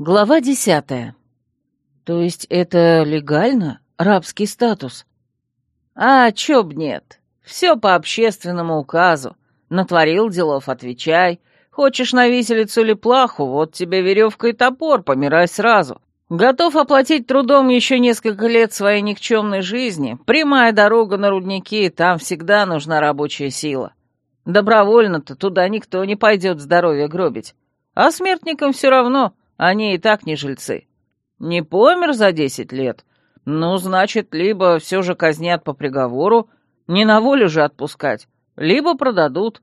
Глава десятая. То есть это легально? Рабский статус? А, чё б нет. Все по общественному указу. Натворил делов, отвечай. Хочешь на виселицу или плаху, вот тебе веревка и топор, помирай сразу. Готов оплатить трудом еще несколько лет своей никчемной жизни. Прямая дорога на рудники, там всегда нужна рабочая сила. Добровольно-то туда никто не пойдет здоровье гробить. А смертникам все равно, они и так не жильцы. Не помер за десять лет? Ну, значит, либо все же казнят по приговору, не на волю же отпускать, либо продадут.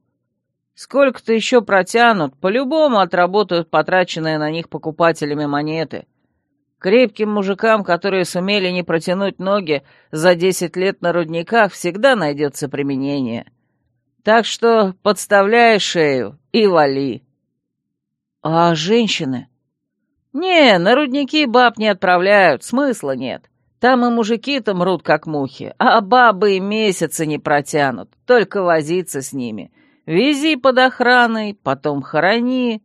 Сколько-то еще протянут, по-любому отработают потраченные на них покупателями монеты. Крепким мужикам, которые сумели не протянуть ноги за десять лет на рудниках, всегда найдется применение. Так что подставляй шею и вали. А женщины? «Не, на рудники баб не отправляют, смысла нет. Там и мужики-то мрут, как мухи, а бабы и месяцы не протянут, только возиться с ними. Вези под охраной, потом хорони.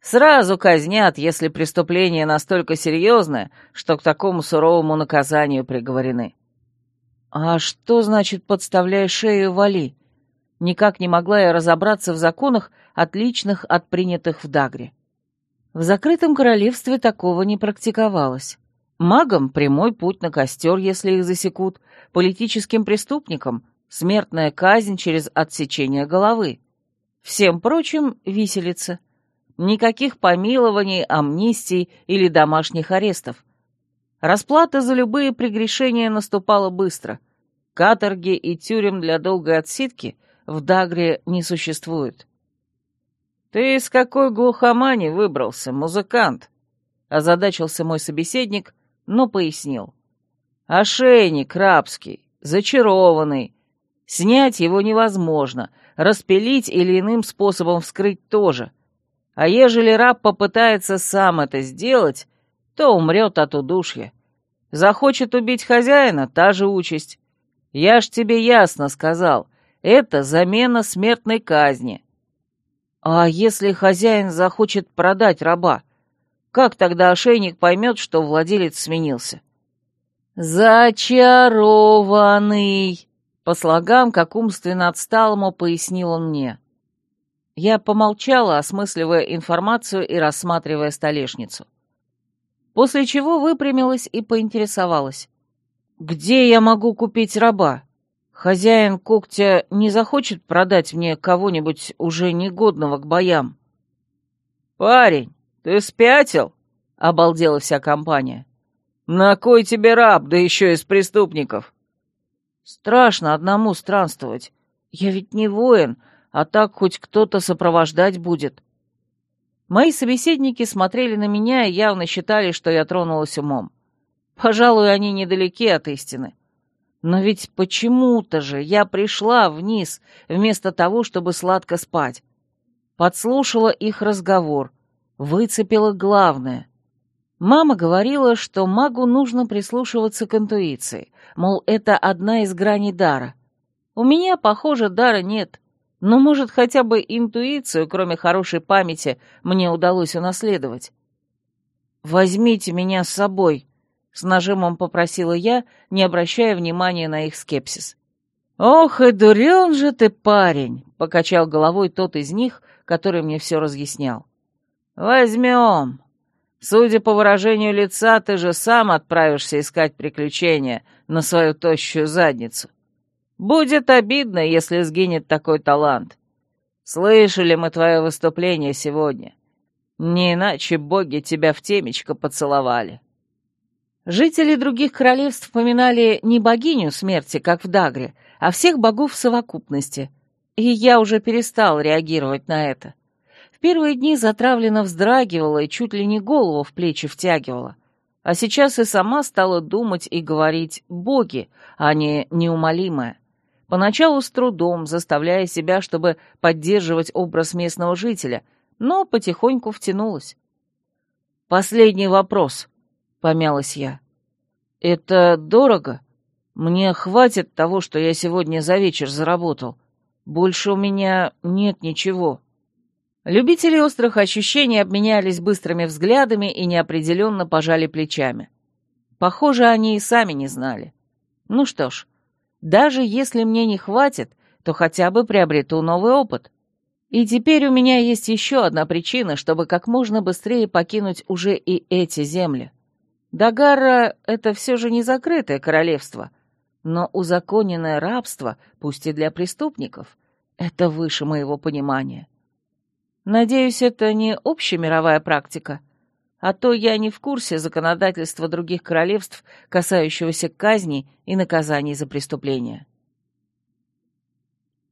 Сразу казнят, если преступление настолько серьезное, что к такому суровому наказанию приговорены». «А что значит «подставляй шею, вали»?» Никак не могла я разобраться в законах, отличных от принятых в Дагре. В закрытом королевстве такого не практиковалось. Магам прямой путь на костер, если их засекут, политическим преступникам смертная казнь через отсечение головы. Всем прочим — виселица. Никаких помилований, амнистий или домашних арестов. Расплата за любые прегрешения наступала быстро. Каторги и тюрем для долгой отсидки в Дагре не существует. «Ты из какой глухомани выбрался, музыкант?» — озадачился мой собеседник, но пояснил. «Ошейник рабский, зачарованный. Снять его невозможно, распилить или иным способом вскрыть тоже. А ежели раб попытается сам это сделать, то умрет от удушья. Захочет убить хозяина — та же участь. Я ж тебе ясно сказал, это замена смертной казни». А если хозяин захочет продать раба? Как тогда ошейник поймет, что владелец сменился? «Зачарованный!» По слогам, как умственно отсталому, пояснил он мне. Я помолчала, осмысливая информацию и рассматривая столешницу. После чего выпрямилась и поинтересовалась. «Где я могу купить раба?» Хозяин когтя не захочет продать мне кого-нибудь уже негодного к боям. «Парень, ты спятил?» — обалдела вся компания. «На кой тебе раб, да еще из преступников?» «Страшно одному странствовать. Я ведь не воин, а так хоть кто-то сопровождать будет». Мои собеседники смотрели на меня и явно считали, что я тронулась умом. Пожалуй, они недалеки от истины. Но ведь почему-то же я пришла вниз, вместо того, чтобы сладко спать. Подслушала их разговор, выцепила главное. Мама говорила, что магу нужно прислушиваться к интуиции, мол, это одна из граней дара. У меня, похоже, дара нет, но, может, хотя бы интуицию, кроме хорошей памяти, мне удалось унаследовать. «Возьмите меня с собой», — с нажимом попросила я, не обращая внимания на их скепсис. «Ох и дурен же ты, парень!» — покачал головой тот из них, который мне все разъяснял. «Возьмем. Судя по выражению лица, ты же сам отправишься искать приключения на свою тощую задницу. Будет обидно, если сгинет такой талант. Слышали мы твое выступление сегодня. Не иначе боги тебя в темечко поцеловали». Жители других королевств поминали не богиню смерти, как в Дагре, а всех богов в совокупности. И я уже перестал реагировать на это. В первые дни затравленно вздрагивала и чуть ли не голову в плечи втягивала. А сейчас и сама стала думать и говорить «боги», а не «неумолимое». Поначалу с трудом, заставляя себя, чтобы поддерживать образ местного жителя, но потихоньку втянулась. «Последний вопрос», помялась я. «Это дорого? Мне хватит того, что я сегодня за вечер заработал. Больше у меня нет ничего». Любители острых ощущений обменялись быстрыми взглядами и неопределенно пожали плечами. Похоже, они и сами не знали. Ну что ж, даже если мне не хватит, то хотя бы приобрету новый опыт. И теперь у меня есть еще одна причина, чтобы как можно быстрее покинуть уже и эти земли. Дагарра — это все же не закрытое королевство, но узаконенное рабство, пусть и для преступников, это выше моего понимания. Надеюсь, это не общемировая практика, а то я не в курсе законодательства других королевств, касающегося казни и наказаний за преступления.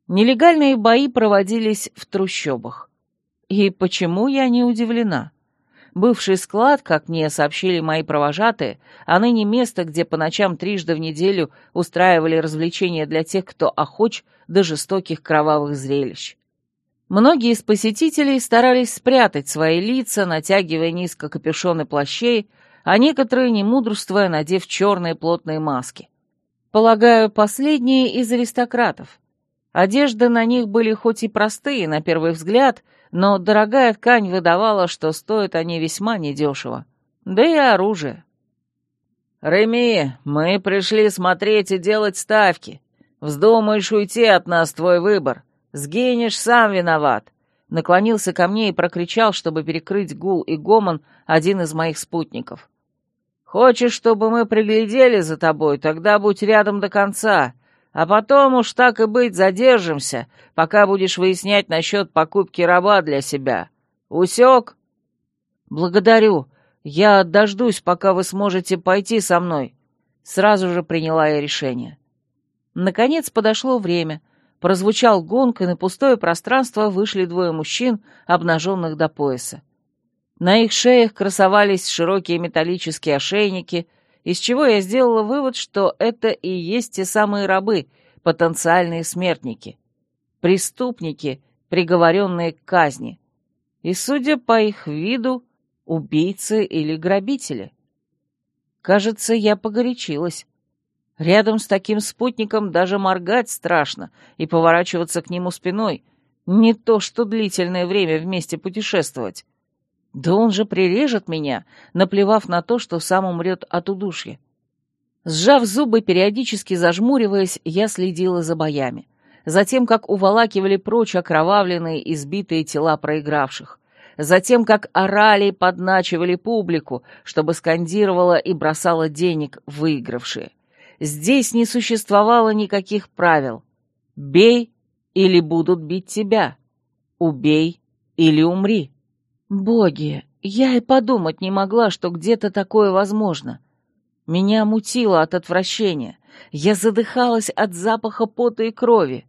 Нелегальные бои проводились в трущобах. И почему я не удивлена? Бывший склад, как мне сообщили мои провожатые, а ныне место, где по ночам трижды в неделю устраивали развлечения для тех, кто охоч до жестоких кровавых зрелищ. Многие из посетителей старались спрятать свои лица, натягивая низко капюшоны плащей, а некоторые, не мудрствуя, надев черные плотные маски. Полагаю, последние из аристократов. Одежды на них были хоть и простые, на первый взгляд, но дорогая ткань выдавала, что стоят они весьма недешево. Да и оружие. «Реми, мы пришли смотреть и делать ставки. Вздумаешь уйти от нас твой выбор. Сгинешь, сам виноват». Наклонился ко мне и прокричал, чтобы перекрыть гул и гомон один из моих спутников. «Хочешь, чтобы мы приглядели за тобой, тогда будь рядом до конца. А потом уж так и быть задержимся, пока будешь выяснять насчет покупки раба для себя. Усек?» «Благодарю. Я дождусь, пока вы сможете пойти со мной». Сразу же приняла я решение. Наконец подошло время. Прозвучал гонг, и на пустое пространство вышли двое мужчин, обнаженных до пояса. На их шеях красовались широкие металлические ошейники — из чего я сделала вывод, что это и есть те самые рабы, потенциальные смертники, преступники, приговоренные к казни, и, судя по их виду, убийцы или грабители. Кажется, я погорячилась. Рядом с таким спутником даже моргать страшно и поворачиваться к нему спиной, не то что длительное время вместе путешествовать. Да он же прирежет меня, наплевав на то, что сам умрет от удушья. Сжав зубы, периодически зажмуриваясь, я следила за боями. Затем, как уволакивали прочь окровавленные, избитые тела проигравших. Затем, как орали и подначивали публику, чтобы скандировала и бросала денег выигравшие. Здесь не существовало никаких правил. Бей или будут бить тебя. Убей или умри. Боги, я и подумать не могла, что где-то такое возможно. Меня мутило от отвращения. Я задыхалась от запаха пота и крови.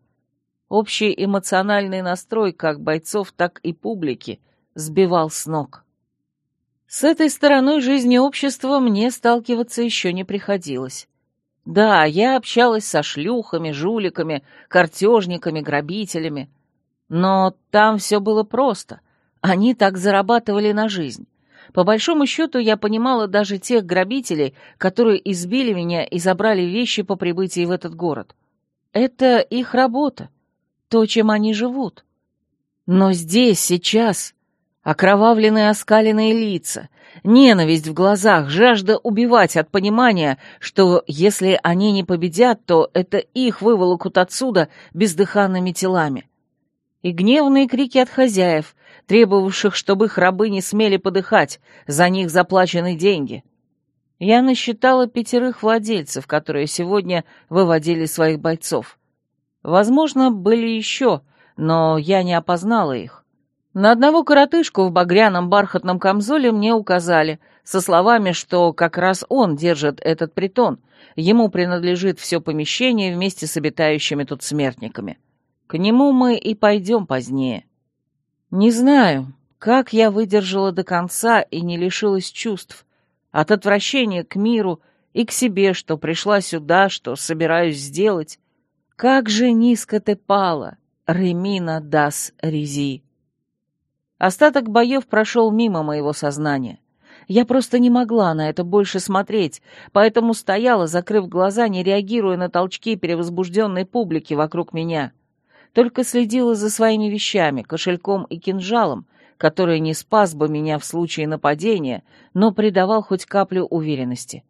Общий эмоциональный настрой как бойцов, так и публики сбивал с ног. С этой стороной жизни общества мне сталкиваться еще не приходилось. Да, я общалась со шлюхами, жуликами, картежниками, грабителями. Но там все было просто — они так зарабатывали на жизнь. По большому счету, я понимала даже тех грабителей, которые избили меня и забрали вещи по прибытии в этот город. Это их работа, то, чем они живут. Но здесь, сейчас, окровавленные оскаленные лица, ненависть в глазах, жажда убивать от понимания, что если они не победят, то это их выволокут отсюда бездыханными телами. И гневные крики от хозяев, требовавших, чтобы их рабы не смели подыхать, за них заплачены деньги. Я насчитала пятерых владельцев, которые сегодня выводили своих бойцов. Возможно, были еще, но я не опознала их. На одного коротышку в багряном бархатном камзоле мне указали, со словами, что как раз он держит этот притон, ему принадлежит все помещение вместе с обитающими тут смертниками. К нему мы и пойдем позднее. Не знаю, как я выдержала до конца и не лишилась чувств. От отвращения к миру и к себе, что пришла сюда, что собираюсь сделать. Как же низко ты пала, Ремина Дас Рези. Остаток боев прошел мимо моего сознания. Я просто не могла на это больше смотреть, поэтому стояла, закрыв глаза, не реагируя на толчки перевозбужденной публики вокруг меня. Только следила за своими вещами, кошельком и кинжалом, который не спас бы меня в случае нападения, но придавал хоть каплю уверенности.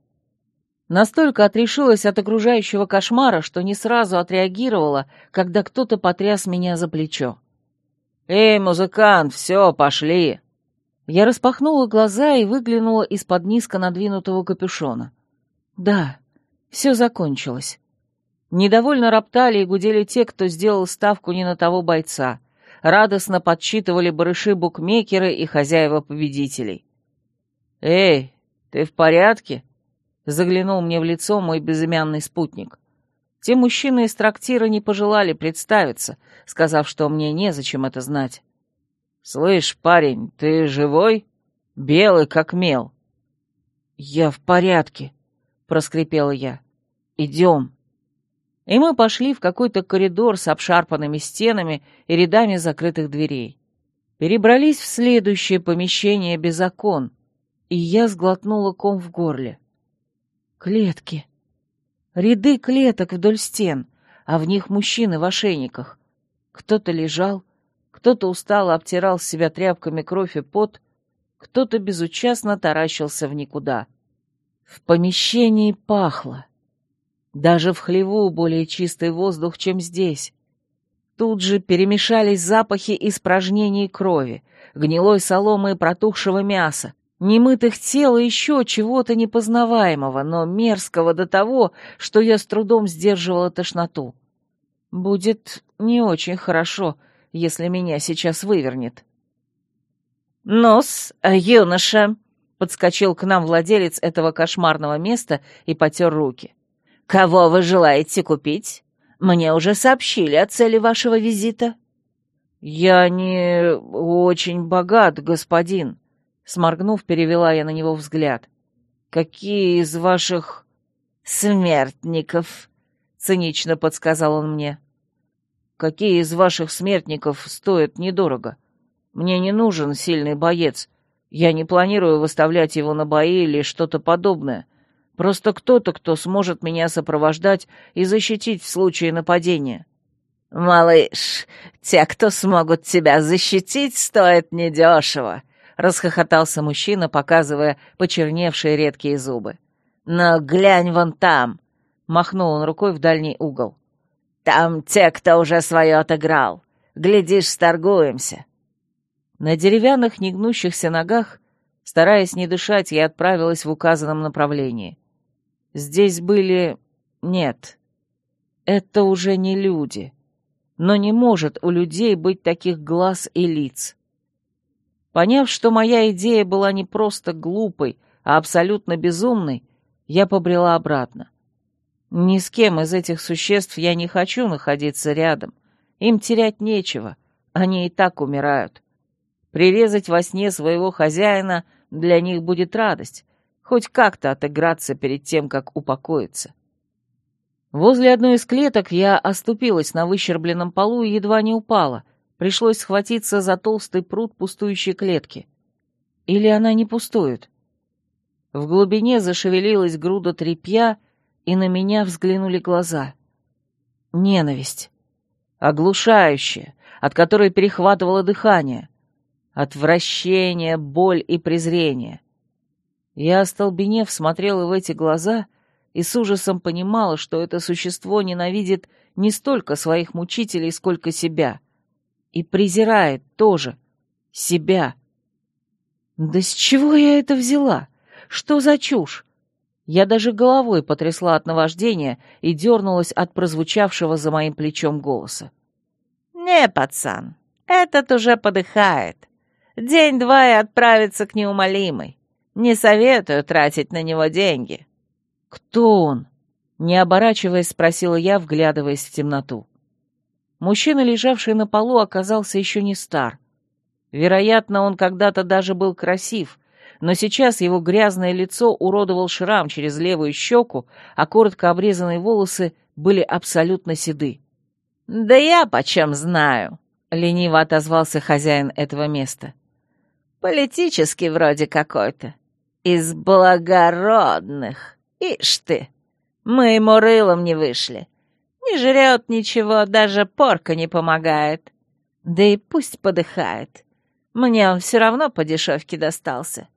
Настолько отрешилась от окружающего кошмара, что не сразу отреагировала, когда кто-то потряс меня за плечо. «Эй, музыкант, все, пошли!» Я распахнула глаза и выглянула из-под низко надвинутого капюшона. Да, все закончилось. Недовольно роптали и гудели те, кто сделал ставку не на того бойца. Радостно подсчитывали барыши букмекеры и хозяева победителей. «Эй, ты в порядке?» — заглянул мне в лицо мой безымянный спутник. Те мужчины из трактира не пожелали представиться, сказав, что мне незачем это знать. «Слышь, парень, ты живой? Белый, как мел». «Я в порядке», — проскрипела я. «Идем» и мы пошли в какой-то коридор с обшарпанными стенами и рядами закрытых дверей. Перебрались в следующее помещение без окон, и я сглотнула ком в горле. Клетки. Ряды клеток вдоль стен, а в них мужчины в ошейниках. Кто-то лежал, кто-то устало обтирал с себя тряпками кровь и пот, кто-то безучастно таращился в никуда. В помещении пахло. Даже в хлеву более чистый воздух, чем здесь. Тут же перемешались запахи испражнений крови, гнилой соломы и протухшего мяса, немытых тел и еще чего-то непознаваемого, но мерзкого до того, что я с трудом сдерживала тошноту. Будет не очень хорошо, если меня сейчас вывернет. «Нос, юноша!» — подскочил к нам владелец этого кошмарного места и потер руки. «Кого вы желаете купить? Мне уже сообщили о цели вашего визита». «Я не очень богат, господин», — сморгнув, перевела я на него взгляд. «Какие из ваших...» «Смертников», — цинично подсказал он мне. «Какие из ваших смертников стоят недорого? Мне не нужен сильный боец. Я не планирую выставлять его на бои или что-то подобное. Просто кто-то, кто сможет меня сопровождать и защитить в случае нападения». «Малыш, те, кто смогут тебя защитить, стоят недешево», — расхохотался мужчина, показывая почерневшие редкие зубы. «Но глянь вон там», — махнул он рукой в дальний угол. «Там те, кто уже свое отыграл. Глядишь, сторгуемся». На деревянных негнущихся ногах, стараясь не дышать, я отправилась в указанном направлении. Здесь были... Нет. Это уже не люди. Но не может у людей быть таких глаз и лиц. Поняв, что моя идея была не просто глупой, а абсолютно безумной, я побрела обратно. Ни с кем из этих существ я не хочу находиться рядом. Им терять нечего, они и так умирают. Прирезать во сне своего хозяина для них будет радость, хоть как-то отыграться перед тем, как упокоиться. Возле одной из клеток я оступилась на выщербленном полу и едва не упала. Пришлось схватиться за толстый пруд пустующей клетки. Или она не пустует? В глубине зашевелилась груда тряпья, и на меня взглянули глаза. Ненависть. Оглушающая, от которой перехватывало дыхание. Отвращение, боль и презрение. Я, остолбенев, смотрела в эти глаза и с ужасом понимала, что это существо ненавидит не столько своих мучителей, сколько себя. И презирает тоже себя. Да с чего я это взяла? Что за чушь? Я даже головой потрясла от наваждения и дернулась от прозвучавшего за моим плечом голоса. «Не, пацан, этот уже подыхает. День-два и отправится к неумолимой. Не советую тратить на него деньги». «Кто он?» — не оборачиваясь, спросила я, вглядываясь в темноту. Мужчина, лежавший на полу, оказался еще не стар. Вероятно, он когда-то даже был красив, но сейчас его грязное лицо уродовал шрам через левую щеку, а коротко обрезанные волосы были абсолютно седы. «Да я почем знаю», — лениво отозвался хозяин этого места. «Политический вроде какой-то. Из благородных. Ишь ты, мы ему рылом не вышли. Не жрет ничего, даже порка не помогает. Да и пусть подыхает. Мне он все равно по дешевке достался.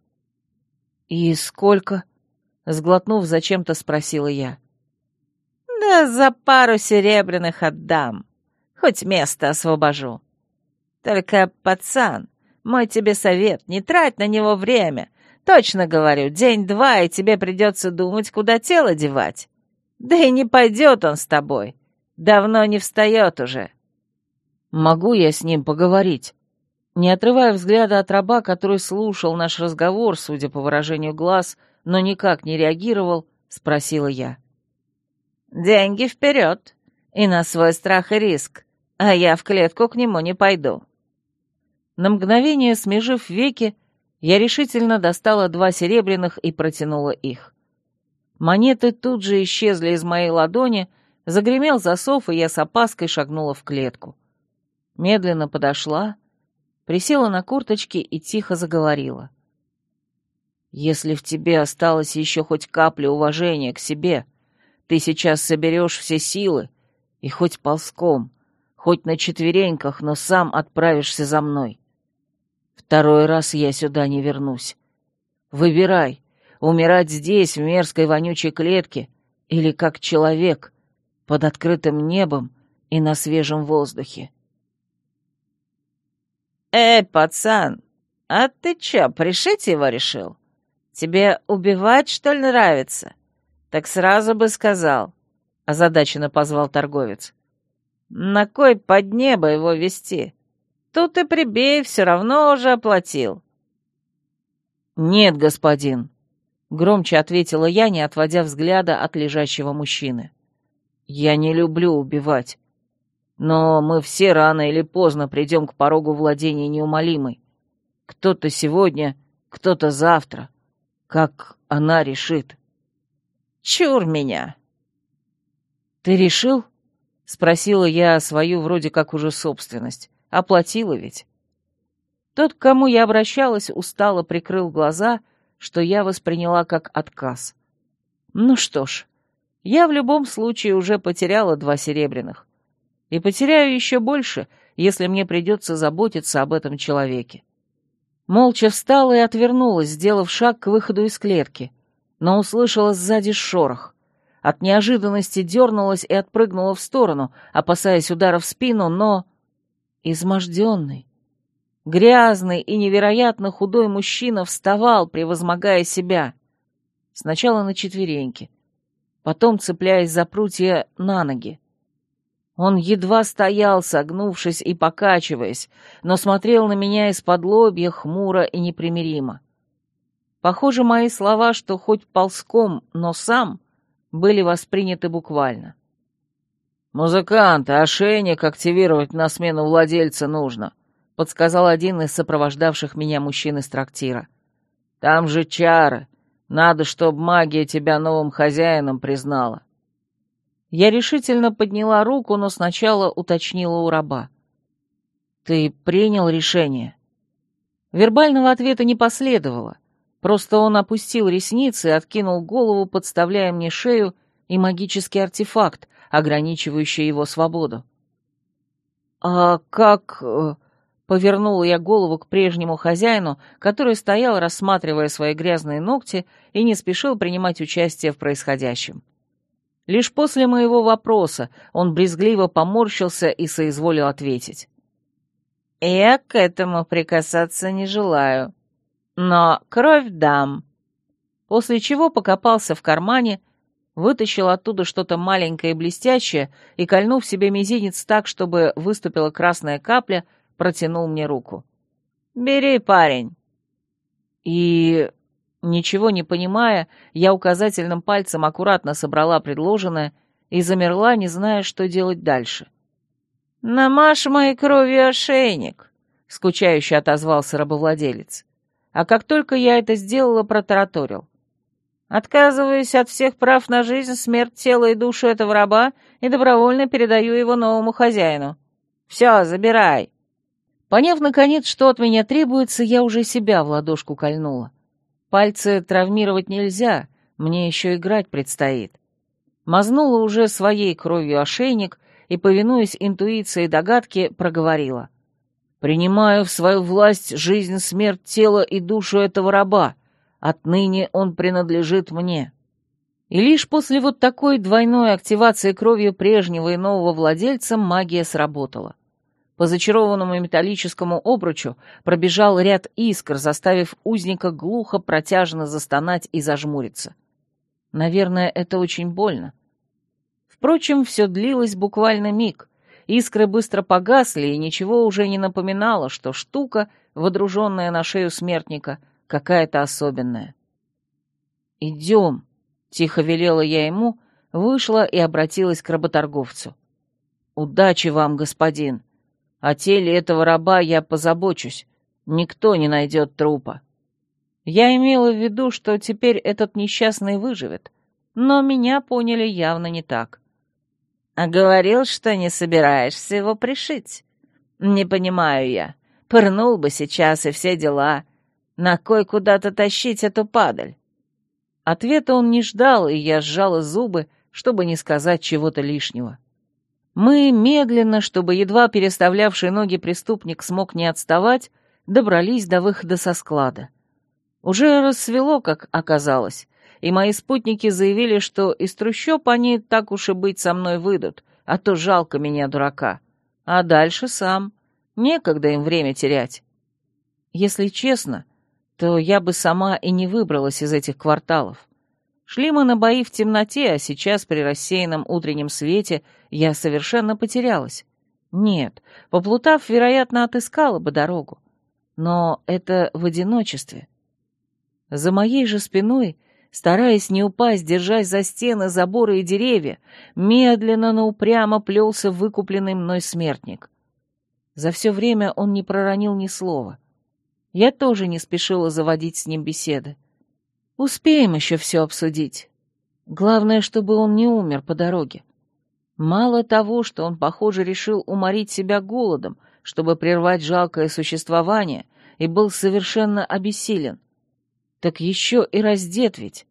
«И сколько?» — сглотнув, зачем-то спросила я. «Да за пару серебряных отдам. Хоть место освобожу. Только, пацан, мой тебе совет, не трать на него время. Точно говорю, день-два, и тебе придется думать, куда тело девать. Да и не пойдет он с тобой. Давно не встает уже». «Могу я с ним поговорить?» Не отрывая взгляда от раба, который слушал наш разговор, судя по выражению глаз, но никак не реагировал, спросила я. «Деньги вперед, и на свой страх и риск, а я в клетку к нему не пойду». На мгновение, смежив веки, я решительно достала два серебряных и протянула их. Монеты тут же исчезли из моей ладони, загремел засов, и я с опаской шагнула в клетку. Медленно подошла, присела на курточки и тихо заговорила. «Если в тебе осталось еще хоть капля уважения к себе, ты сейчас соберешь все силы и хоть ползком, хоть на четвереньках, но сам отправишься за мной. Второй раз я сюда не вернусь. Выбирай, умирать здесь, в мерзкой вонючей клетке, или как человек, под открытым небом и на свежем воздухе. «Эй, пацан, а ты чё, пришить его решил? Тебе убивать, что ли, нравится? Так сразу бы сказал», — озадаченно позвал торговец. «На кой под небо его вести? Тут и прибей, все равно уже оплатил». «Нет, господин», — громче ответила я, не отводя взгляда от лежащего мужчины. «Я не люблю убивать. Но мы все рано или поздно придем к порогу владения неумолимой. Кто-то сегодня, кто-то завтра. Как она решит. Чур меня. Ты решил? Спросила я свою вроде как уже собственность. Оплатила ведь. Тот, к кому я обращалась, устало прикрыл глаза, что я восприняла как отказ. Ну что ж, я в любом случае уже потеряла два серебряных и потеряю еще больше, если мне придется заботиться об этом человеке. Молча встала и отвернулась, сделав шаг к выходу из клетки, но услышала сзади шорох. От неожиданности дернулась и отпрыгнула в сторону, опасаясь удара в спину, но... Изможденный, грязный и невероятно худой мужчина вставал, превозмогая себя. Сначала на четвереньки, потом цепляясь за прутья на ноги. Он едва стоял, согнувшись и покачиваясь, но смотрел на меня из-под лобья хмуро и непримиримо. Похоже, мои слова, что хоть ползком, но сам, были восприняты буквально. «Музыкант, ошейник активировать на смену владельца нужно», — подсказал один из сопровождавших меня мужчин из трактира. «Там же чары. Надо, чтобы магия тебя новым хозяином признала». Я решительно подняла руку, но сначала уточнила у раба. «Ты принял решение?» Вербального ответа не последовало. Просто он опустил ресницы откинул голову, подставляя мне шею и магический артефакт, ограничивающий его свободу. «А как...» э, — повернула я голову к прежнему хозяину, который стоял, рассматривая свои грязные ногти и не спешил принимать участие в происходящем. Лишь после моего вопроса он брезгливо поморщился и соизволил ответить. «Я к этому прикасаться не желаю, но кровь дам». После чего покопался в кармане, вытащил оттуда что-то маленькое и блестящее и, кольнув себе мизинец так, чтобы выступила красная капля, протянул мне руку. «Бери, парень». И Ничего не понимая, я указательным пальцем аккуратно собрала предложенное и замерла, не зная, что делать дальше. «Намажь моей кровью ошейник», — скучающе отозвался рабовладелец. А как только я это сделала, протараторил. «Отказываюсь от всех прав на жизнь, смерть тела и душу этого раба и добровольно передаю его новому хозяину. Все, забирай». Поняв, наконец, что от меня требуется, я уже себя в ладошку кольнула. Пальцы травмировать нельзя, мне еще играть предстоит. Мазнула уже своей кровью ошейник и, повинуясь интуиции и догадке, проговорила. «Принимаю в свою власть жизнь, смерть, тело и душу этого раба. Отныне он принадлежит мне». И лишь после вот такой двойной активации кровью прежнего и нового владельца магия сработала. По зачарованному металлическому обручу пробежал ряд искр, заставив узника глухо протяжно застонать и зажмуриться. Наверное, это очень больно. Впрочем, все длилось буквально миг. Искры быстро погасли, и ничего уже не напоминало, что штука, водруженная на шею смертника, какая-то особенная. «Идем», — тихо велела я ему, вышла и обратилась к работорговцу. «Удачи вам, господин. О теле этого раба я позабочусь. Никто не найдет трупа». Я имела в виду, что теперь этот несчастный выживет, но меня поняли явно не так. «А говорил, что не собираешься его пришить. Не понимаю я. Пырнул бы сейчас и все дела. На кой куда-то тащить эту падаль?» Ответа он не ждал, и я сжала зубы, чтобы не сказать чего-то лишнего. Мы медленно, чтобы едва переставлявший ноги преступник смог не отставать, добрались до выхода со склада. Уже рассвело, как оказалось, и мои спутники заявили, что из трущоб они так уж и быть со мной выйдут, а то жалко меня, дурака. А дальше сам. Некогда им время терять. Если честно, то я бы сама и не выбралась из этих кварталов. Шли мы на бои в темноте, а сейчас при рассеянном утреннем свете я совершенно потерялась. Нет, поплутав, вероятно, отыскала бы дорогу. Но это в одиночестве. За моей же спиной, стараясь не упасть, держась за стены, заборы и деревья, медленно, но упрямо плелся выкупленный мной смертник. За все время он не проронил ни слова. Я тоже не спешила заводить с ним беседы. Успеем еще все обсудить. Главное, чтобы он не умер по дороге. Мало того, что он, похоже, решил уморить себя голодом, чтобы прервать жалкое существование, и был совершенно обессилен, так еще и раздет ведь.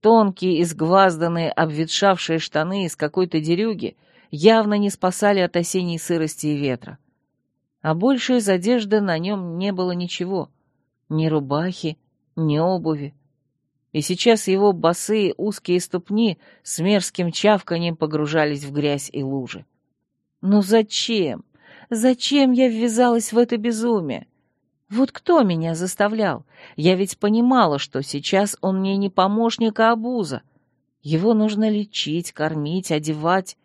Тонкие, изгвазданные, обветшавшие штаны из какой-то дерюги явно не спасали от осенней сырости и ветра. А больше из одежды на нем не было ничего. Ни рубахи, ни обуви. И сейчас его босые узкие ступни с мерзким чавканием погружались в грязь и лужи. Ну зачем? Зачем я ввязалась в это безумие? Вот кто меня заставлял? Я ведь понимала, что сейчас он мне не помощник, а обуза. Его нужно лечить, кормить, одевать.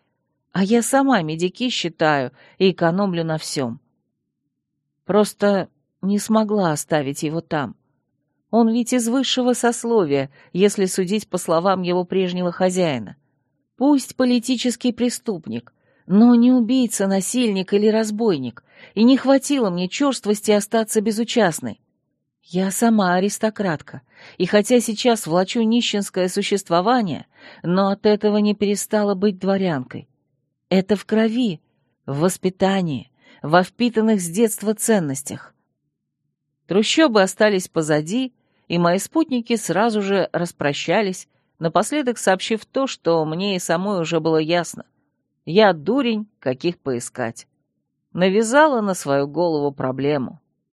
А я сама медики считаю и экономлю на всем. Просто не смогла оставить его там. Он ведь из высшего сословия, если судить по словам его прежнего хозяина. Пусть политический преступник, но не убийца, насильник или разбойник, и не хватило мне черствости остаться безучастной. Я сама аристократка, и хотя сейчас влачу нищенское существование, но от этого не перестала быть дворянкой. Это в крови, в воспитании, во впитанных с детства ценностях. Трущобы остались позади, и мои спутники сразу же распрощались, напоследок сообщив то, что мне и самой уже было ясно. Я дурень, каких поискать. Навязала на свою голову проблему.